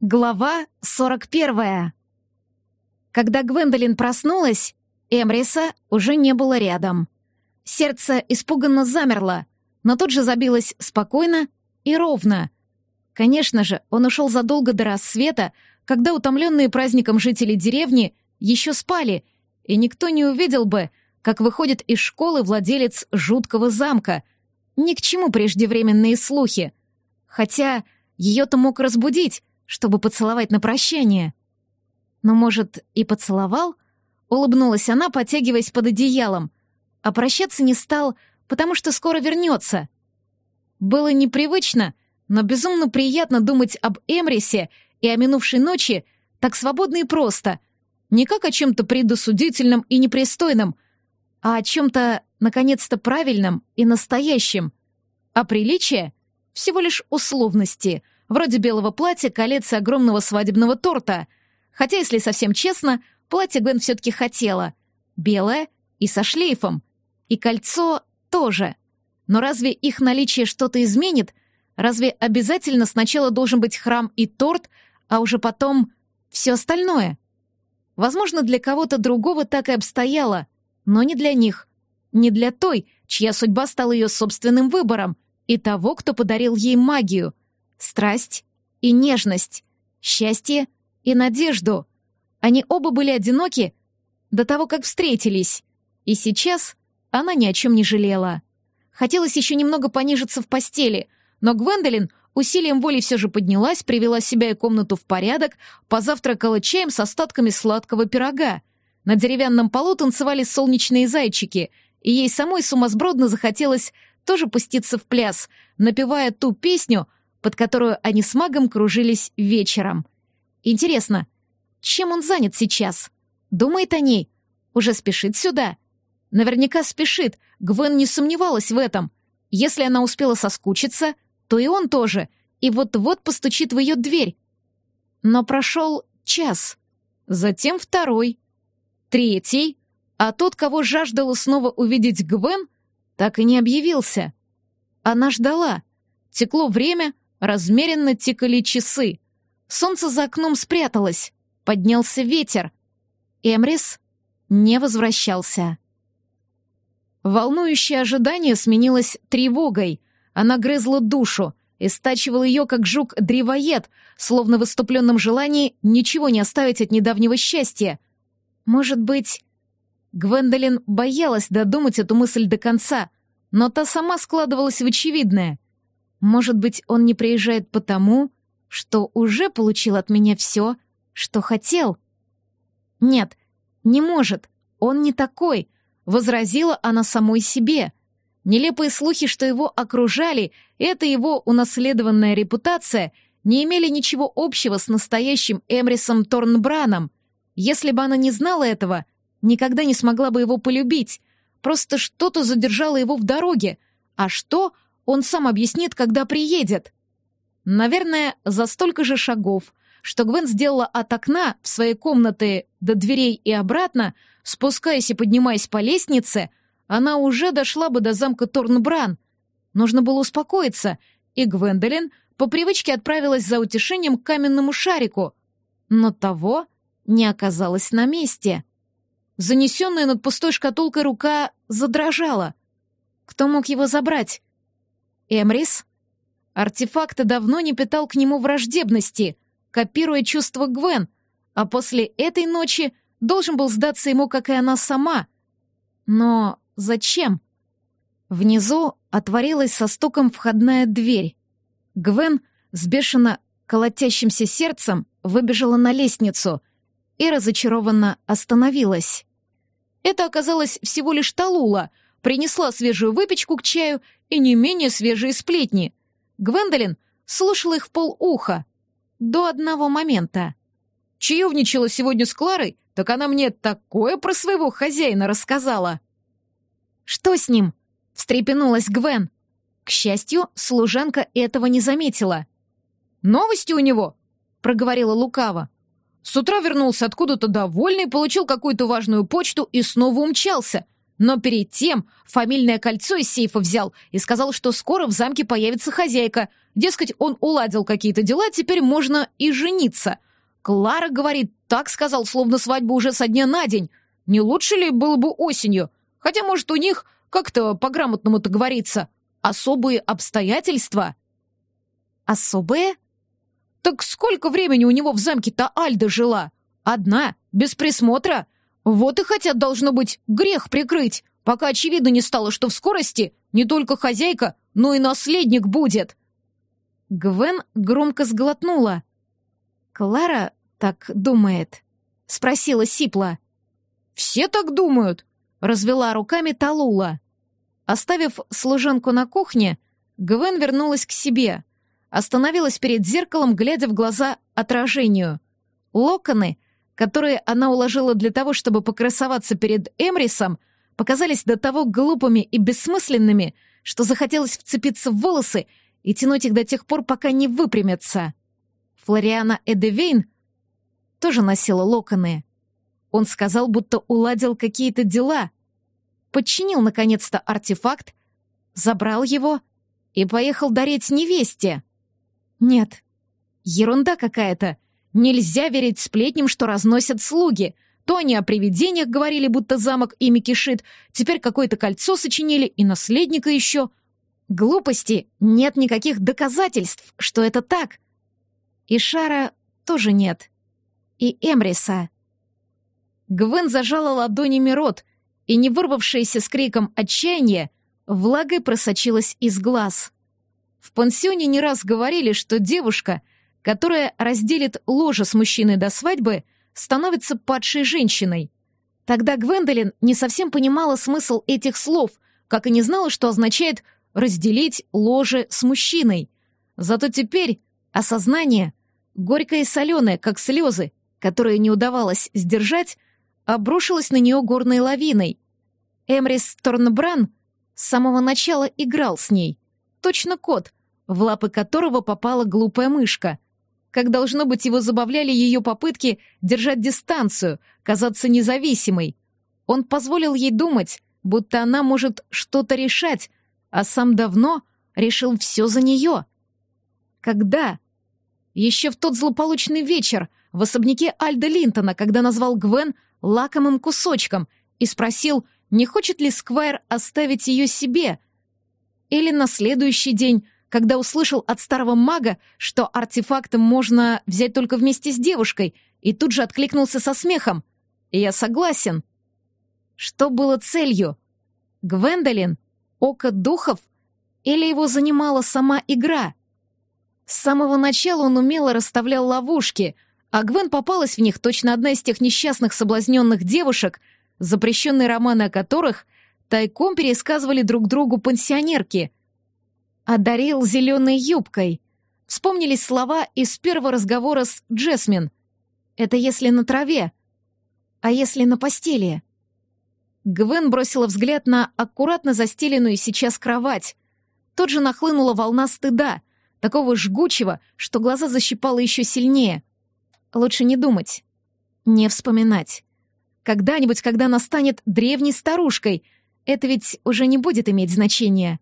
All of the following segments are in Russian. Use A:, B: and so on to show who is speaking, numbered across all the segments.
A: Глава 41. Когда Гвендолин проснулась, Эмриса уже не было рядом. Сердце испуганно замерло, но тут же забилось спокойно и ровно. Конечно же, он ушел задолго до рассвета, когда утомленные праздником жители деревни еще спали, и никто не увидел бы, как выходит из школы владелец жуткого замка. Ни к чему преждевременные слухи. Хотя ее-то мог разбудить, чтобы поцеловать на прощание. Но, может, и поцеловал? Улыбнулась она, потягиваясь под одеялом. А прощаться не стал, потому что скоро вернется. Было непривычно, но безумно приятно думать об Эмрисе и о минувшей ночи так свободно и просто. Не как о чем-то предосудительном и непристойном, а о чем-то, наконец-то, правильном и настоящем. А приличие — всего лишь условности — вроде белого платья, колец и огромного свадебного торта. Хотя, если совсем честно, платье Гвен все-таки хотела. Белое и со шлейфом. И кольцо тоже. Но разве их наличие что-то изменит? Разве обязательно сначала должен быть храм и торт, а уже потом все остальное? Возможно, для кого-то другого так и обстояло, но не для них. Не для той, чья судьба стала ее собственным выбором, и того, кто подарил ей магию — страсть и нежность, счастье и надежду. Они оба были одиноки до того, как встретились, и сейчас она ни о чем не жалела. Хотелось еще немного понижиться в постели, но Гвендолин усилием воли все же поднялась, привела себя и комнату в порядок, позавтракала чаем с остатками сладкого пирога. На деревянном полу танцевали солнечные зайчики, и ей самой сумасбродно захотелось тоже пуститься в пляс, напевая ту песню, под которую они с магом кружились вечером. Интересно, чем он занят сейчас? Думает о ней? Уже спешит сюда? Наверняка спешит, Гвен не сомневалась в этом. Если она успела соскучиться, то и он тоже, и вот-вот постучит в ее дверь. Но прошел час, затем второй, третий, а тот, кого жаждала снова увидеть Гвен, так и не объявился. Она ждала. Текло время, Размеренно тикали часы. Солнце за окном спряталось. Поднялся ветер. Эмрис не возвращался. Волнующее ожидание сменилось тревогой. Она грызла душу, и стачивал ее, как жук-древоед, словно в выступленном желании ничего не оставить от недавнего счастья. Может быть... Гвендолин боялась додумать эту мысль до конца, но та сама складывалась в очевидное — может быть, он не приезжает потому, что уже получил от меня все, что хотел? Нет, не может, он не такой, возразила она самой себе. Нелепые слухи, что его окружали, это его унаследованная репутация, не имели ничего общего с настоящим Эмрисом Торнбраном. Если бы она не знала этого, никогда не смогла бы его полюбить. Просто что-то задержало его в дороге, а что — он сам объяснит, когда приедет. Наверное, за столько же шагов, что Гвен сделала от окна в своей комнаты до дверей и обратно, спускаясь и поднимаясь по лестнице, она уже дошла бы до замка Торнбран. Нужно было успокоиться, и Гвендолин по привычке отправилась за утешением к каменному шарику, но того не оказалось на месте. Занесенная над пустой шкатулкой рука задрожала. Кто мог его забрать? Эмрис? Артефакт давно не питал к нему враждебности, копируя чувства Гвен, а после этой ночи должен был сдаться ему, как и она сама. Но зачем? Внизу отворилась со стуком входная дверь. Гвен с бешено колотящимся сердцем выбежала на лестницу и разочарованно остановилась. Это оказалось всего лишь Талула — принесла свежую выпечку к чаю и не менее свежие сплетни. Гвендолин слушала их в полуха. До одного момента. Чаевничала сегодня с Кларой, так она мне такое про своего хозяина рассказала. «Что с ним?» — встрепенулась Гвен. К счастью, служанка этого не заметила. «Новости у него?» — проговорила лукаво. С утра вернулся откуда-то довольный, получил какую-то важную почту и снова умчался — Но перед тем фамильное кольцо из сейфа взял и сказал, что скоро в замке появится хозяйка. Дескать, он уладил какие-то дела, теперь можно и жениться. Клара говорит, так сказал, словно свадьба уже со дня на день. Не лучше ли было бы осенью? Хотя, может, у них, как-то по-грамотному-то говорится, особые обстоятельства. Особые? Так сколько времени у него в замке-то Альда жила? Одна, без присмотра. Вот и хотят, должно быть, грех прикрыть, пока очевидно не стало, что в скорости не только хозяйка, но и наследник будет. Гвен громко сглотнула. «Клара так думает?» — спросила Сипла. «Все так думают», — развела руками Талула. Оставив служанку на кухне, Гвен вернулась к себе. Остановилась перед зеркалом, глядя в глаза отражению. Локоны, которые она уложила для того, чтобы покрасоваться перед Эмрисом, показались до того глупыми и бессмысленными, что захотелось вцепиться в волосы и тянуть их до тех пор, пока не выпрямятся. Флориана Эдевейн тоже носила локоны. Он сказал, будто уладил какие-то дела, подчинил наконец-то артефакт, забрал его и поехал дарить невесте. Нет, ерунда какая-то. Нельзя верить сплетням, что разносят слуги. То они о привидениях говорили, будто замок ими кишит, теперь какое-то кольцо сочинили и наследника еще. Глупости, нет никаких доказательств, что это так. И Шара тоже нет. И Эмриса. Гвен зажала ладонями рот, и не вырвавшаяся с криком отчаяния, влагой просочилась из глаз. В пансионе не раз говорили, что девушка, которая разделит ложе с мужчиной до свадьбы, становится падшей женщиной. Тогда Гвендолин не совсем понимала смысл этих слов, как и не знала, что означает «разделить ложе с мужчиной». Зато теперь осознание, горькое и соленое, как слезы, которые не удавалось сдержать, обрушилась на нее горной лавиной. Эмрис Торнбран с самого начала играл с ней. Точно кот, в лапы которого попала глупая мышка. Как должно быть, его забавляли ее попытки держать дистанцию, казаться независимой. Он позволил ей думать, будто она может что-то решать, а сам давно решил все за нее. Когда? Еще в тот злополучный вечер в особняке Альда Линтона, когда назвал Гвен лакомым кусочком и спросил, не хочет ли Сквайр оставить ее себе. Или на следующий день, когда услышал от старого мага, что артефактом можно взять только вместе с девушкой, и тут же откликнулся со смехом. «Я согласен». Что было целью? Гвендолин? Око духов? Или его занимала сама игра? С самого начала он умело расставлял ловушки — а Гвен попалась в них точно одна из тех несчастных соблазненных девушек, запрещенные романы о которых тайком пересказывали друг другу пансионерки. Одарил зеленой юбкой. Вспомнились слова из первого разговора с Джесмин. «Это если на траве, а если на постели?» Гвен бросила взгляд на аккуратно застеленную сейчас кровать. Тут же нахлынула волна стыда, такого жгучего, что глаза защипало еще сильнее — Лучше не думать, не вспоминать. Когда-нибудь, когда она станет древней старушкой, это ведь уже не будет иметь значения.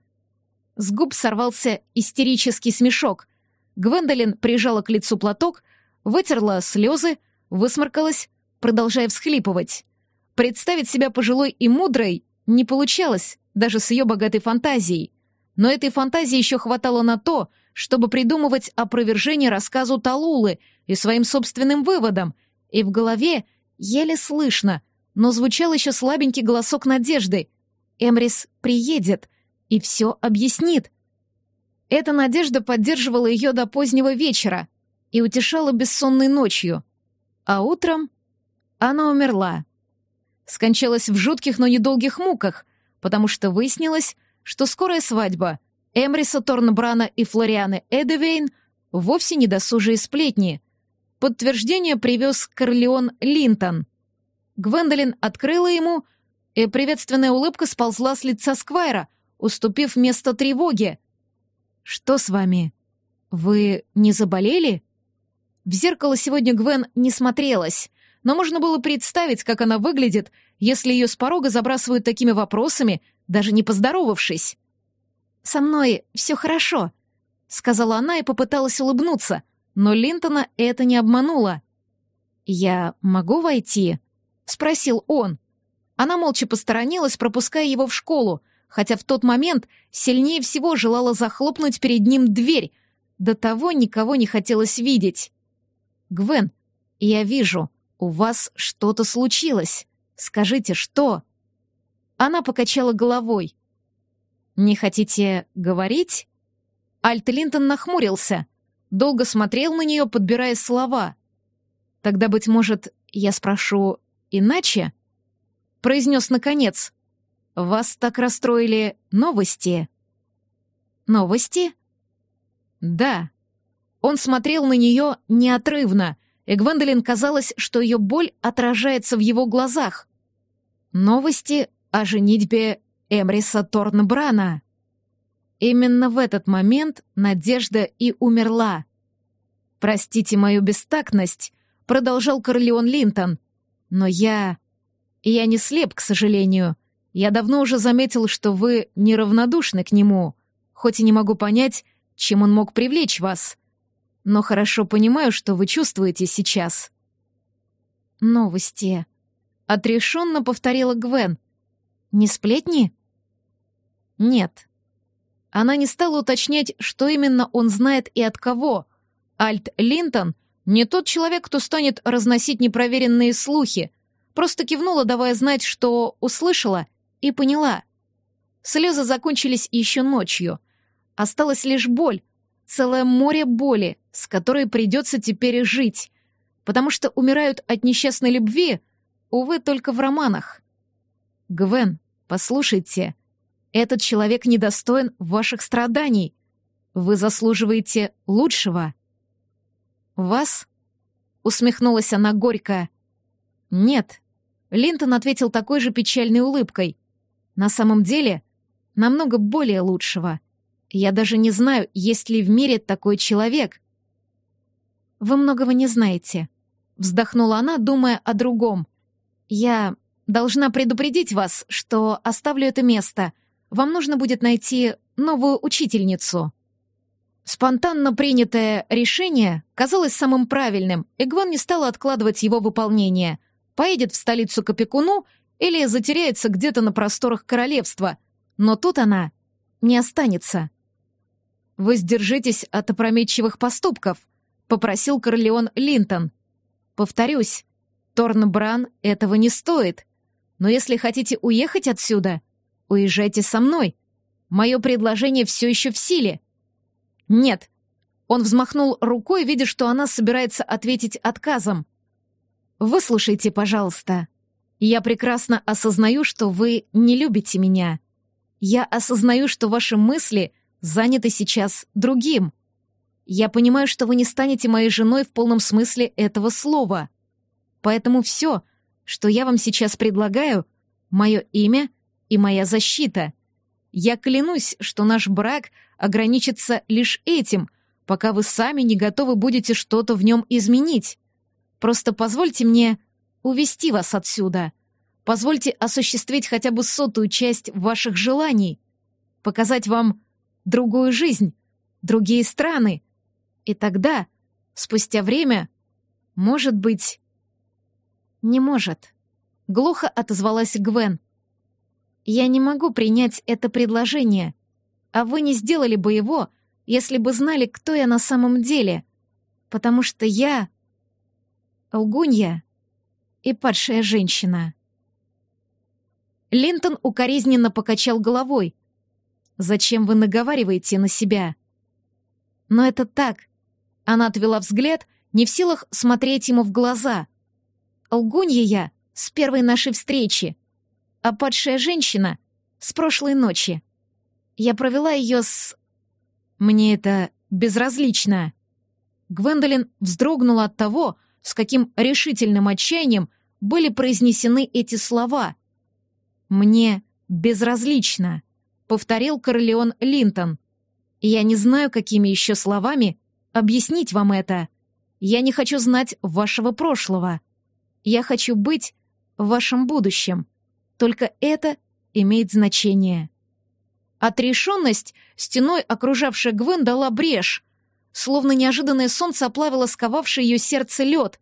A: С губ сорвался истерический смешок. Гвендолин прижала к лицу платок, вытерла слезы, высморкалась, продолжая всхлипывать. Представить себя пожилой и мудрой не получалось, даже с ее богатой фантазией. Но этой фантазии еще хватало на то, чтобы придумывать опровержение рассказу Талулы и своим собственным выводам, и в голове еле слышно, но звучал еще слабенький голосок надежды. Эмрис приедет и все объяснит. Эта надежда поддерживала ее до позднего вечера и утешала бессонной ночью. А утром она умерла. Скончалась в жутких, но недолгих муках, потому что выяснилось, что скорая свадьба Эмриса Торнбрана и Флорианы Эдевейн вовсе не досужие сплетни. Подтверждение привез Корлеон Линтон. Гвендолин открыла ему, и приветственная улыбка сползла с лица Сквайра, уступив место тревоге. «Что с вами? Вы не заболели?» В зеркало сегодня Гвен не смотрелась, но можно было представить, как она выглядит, если ее с порога забрасывают такими вопросами, даже не поздоровавшись. «Со мной все хорошо», — сказала она и попыталась улыбнуться, но Линтона это не обмануло. «Я могу войти?» — спросил он. Она молча посторонилась, пропуская его в школу, хотя в тот момент сильнее всего желала захлопнуть перед ним дверь. До того никого не хотелось видеть. «Гвен, я вижу, у вас что-то случилось. Скажите, что?» Она покачала головой. «Не хотите говорить?» Альт Линтон нахмурился, долго смотрел на нее, подбирая слова. «Тогда, быть может, я спрошу иначе?» Произнес наконец. «Вас так расстроили новости?» «Новости?» «Да». Он смотрел на нее неотрывно, и Гвендолин казалось, что ее боль отражается в его глазах. «Новости о женитьбе Эмриса Торнбрана». Именно в этот момент Надежда и умерла. «Простите мою бестактность», — продолжал Корлеон Линтон, «но я... я не слеп, к сожалению. Я давно уже заметил, что вы неравнодушны к нему, хоть и не могу понять, чем он мог привлечь вас. Но хорошо понимаю, что вы чувствуете сейчас». «Новости», — отрешенно повторила Гвен. «Не сплетни?» «Нет», она не стала уточнять, что именно он знает и от кого. Альт Линтон не тот человек, кто станет разносить непроверенные слухи. Просто кивнула, давая знать, что услышала и поняла. Слезы закончились еще ночью. Осталась лишь боль, целое море боли, с которой придется теперь жить. Потому что умирают от несчастной любви, увы, только в романах. «Гвен, послушайте», этот человек недостоин ваших страданий. Вы заслуживаете лучшего. Вас? Усмехнулась она горько. Нет. Линтон ответил такой же печальной улыбкой. На самом деле, намного более лучшего. Я даже не знаю, есть ли в мире такой человек. Вы многого не знаете. Вздохнула она, думая о другом. Я должна предупредить вас, что оставлю это место — вам нужно будет найти новую учительницу». Спонтанно принятое решение казалось самым правильным, и Гван не стала откладывать его выполнение. Поедет в столицу к опекуну или затеряется где-то на просторах королевства. Но тут она не останется. «Вы сдержитесь от опрометчивых поступков», — попросил Корлеон Линтон. «Повторюсь, Торнбран этого не стоит. Но если хотите уехать отсюда, Уезжайте со мной. Мое предложение все еще в силе. Нет. Он взмахнул рукой, видя, что она собирается ответить отказом. Выслушайте, пожалуйста. Я прекрасно осознаю, что вы не любите меня. Я осознаю, что ваши мысли заняты сейчас другим. Я понимаю, что вы не станете моей женой в полном смысле этого слова. Поэтому все, что я вам сейчас предлагаю, мое имя и моя защита. Я клянусь, что наш брак ограничится лишь этим, пока вы сами не готовы будете что-то в нем изменить. Просто позвольте мне увести вас отсюда. Позвольте осуществить хотя бы сотую часть ваших желаний, показать вам другую жизнь, другие страны. И тогда, спустя время, может быть... Не может. Глухо отозвалась Гвен. Я не могу принять это предложение, а вы не сделали бы его, если бы знали, кто я на самом деле, потому что я — лгунья и падшая женщина». Линтон укоризненно покачал головой. «Зачем вы наговариваете на себя?» «Но это так». Она отвела взгляд, не в силах смотреть ему в глаза. «Лгунья я с первой нашей встречи а падшая женщина с прошлой ночи. Я провела ее с... Мне это безразлично. Гвендолин вздрогнула от того, с каким решительным отчаянием были произнесены эти слова. «Мне безразлично», — повторил Корлеон Линтон. «Я не знаю, какими еще словами объяснить вам это. Я не хочу знать вашего прошлого. Я хочу быть в вашем будущем. Только это имеет значение. Отрешенность, стеной окружавшая Гвен, дала брешь, словно неожиданное солнце оплавило сковавший ее сердце лед.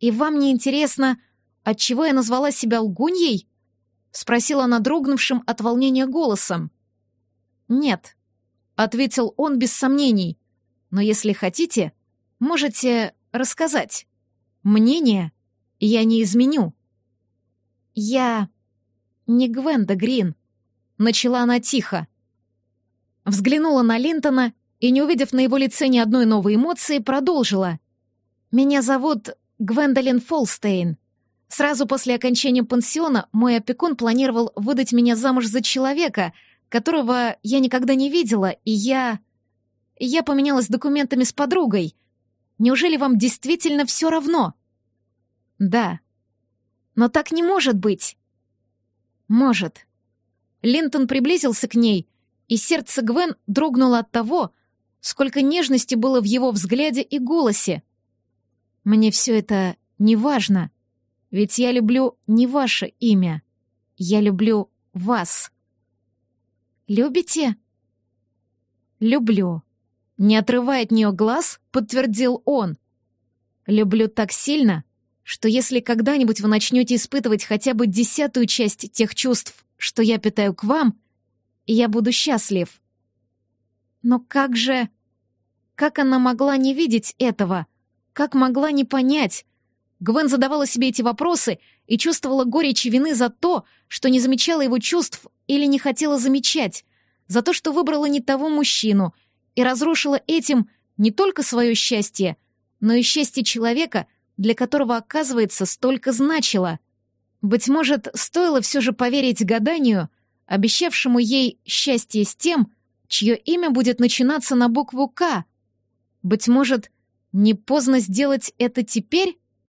A: «И вам не интересно, отчего я назвала себя лгуньей?» — спросила она дрогнувшим от волнения голосом. «Нет», — ответил он без сомнений, «но если хотите, можете рассказать. Мнение я не изменю». «Я не Гвенда Грин», — начала она тихо. Взглянула на Линтона и, не увидев на его лице ни одной новой эмоции, продолжила. «Меня зовут Гвендолин Фолстейн. Сразу после окончания пансиона мой опекун планировал выдать меня замуж за человека, которого я никогда не видела, и я... Я поменялась документами с подругой. Неужели вам действительно все равно?» «Да», но так не может быть. Может. Линтон приблизился к ней, и сердце Гвен дрогнуло от того, сколько нежности было в его взгляде и голосе. Мне все это не важно, ведь я люблю не ваше имя. Я люблю вас. Любите? Люблю. Не отрывая от нее глаз, подтвердил он. Люблю так сильно, что если когда-нибудь вы начнете испытывать хотя бы десятую часть тех чувств, что я питаю к вам, я буду счастлив. Но как же... Как она могла не видеть этого? Как могла не понять? Гвен задавала себе эти вопросы и чувствовала горечь и вины за то, что не замечала его чувств или не хотела замечать, за то, что выбрала не того мужчину и разрушила этим не только свое счастье, но и счастье человека — для которого, оказывается, столько значило. Быть может, стоило все же поверить гаданию, обещавшему ей счастье с тем, чье имя будет начинаться на букву «К». Быть может, не поздно сделать это теперь?